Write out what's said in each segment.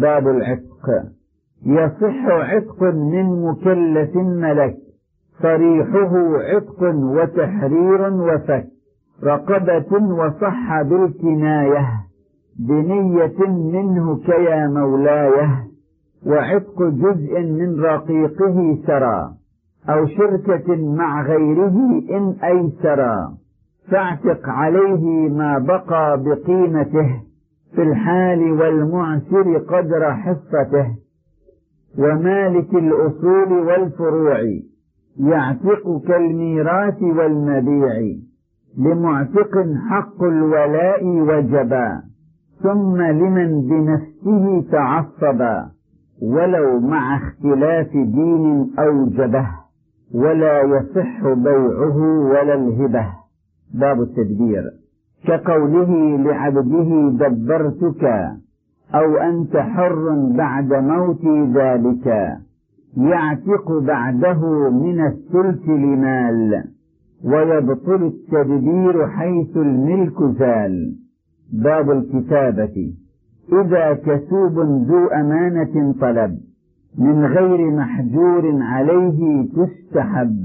باب العتق. يصح عتق من مكلف ملك صريحه عتق وتحرير وفك رقبة وصح بالكناية بنية منه كيا مولاية وعتق جزء من رقيقه سرى أو شركة مع غيره إن أيسرا فاعتق عليه ما بقى بقيمته. في الحال والمعسر قدر حصته ومالك الأصول والفروع يعتق كالميراث والمبيع لمعتق حق الولاء وجبا ثم لمن بنفسه تعصبا ولو مع اختلاف دين أوجبه ولا يصح بيعه ولا الهبة. باب التدبير. كقوله لعبده دبرتك أو أنت حر بعد موت ذلك يعتق بعده من الثلث لمال ويبطل التدبير حيث الملك زال. باب الكتابة. إذا كسوب ذو أمانة طلب من غير محجور عليه تستحب.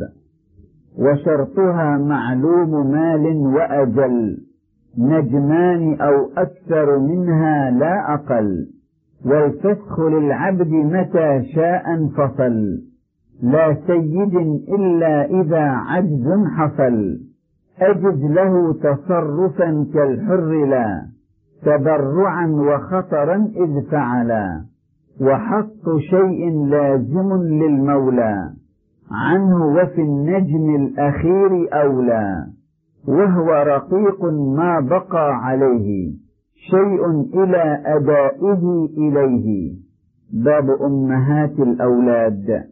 وشرطها معلوم مال وأجل. نجمان أو أكثر منها لا أقل. والفسخ للعبد متى شاء انفصل لا سيد إلا إذا عجز حصل. أجز له تصرفا كالحر لا. تبرعا وخطرا إذ فعلا. وحق شيء لازم للمولى. عنه وفي النجم الأخير أولى. وهو رقيق ما بقى عليه شيء إلى أدائه إليه. باب أمهات الأولاد.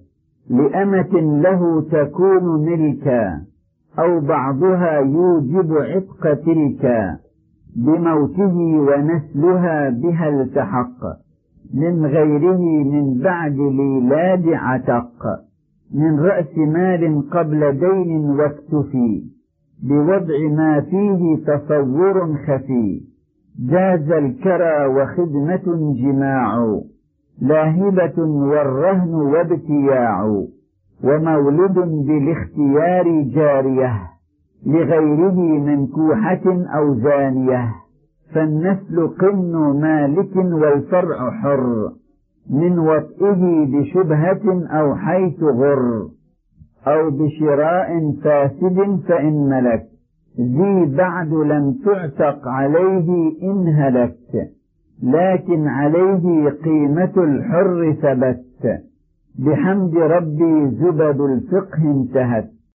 لأمة له تكون ملكا أو بعضها يوجب عتق تلك. بموته ونسلها بها التحق. من غيره من بعد ليلاد عتق. من رأس مال قبل دين واكتفي. بوضع ما فيه تصور خفي. جاز الكرى وخدمة جماع. لاهبة والرهن وابتياع. ومولد بالاختيار جارية. لغيره منكوحة أو زانية. فالنسل قن مالك والفرع حر. من وطئه بشبهة أو حيث غر. أو بشراء فاسد فإن ملك ذي بعد لم تعتق عليه إن هلك لكن عليه قيمة الحر ثبت. بحمد ربي زبد الفقه انتهت.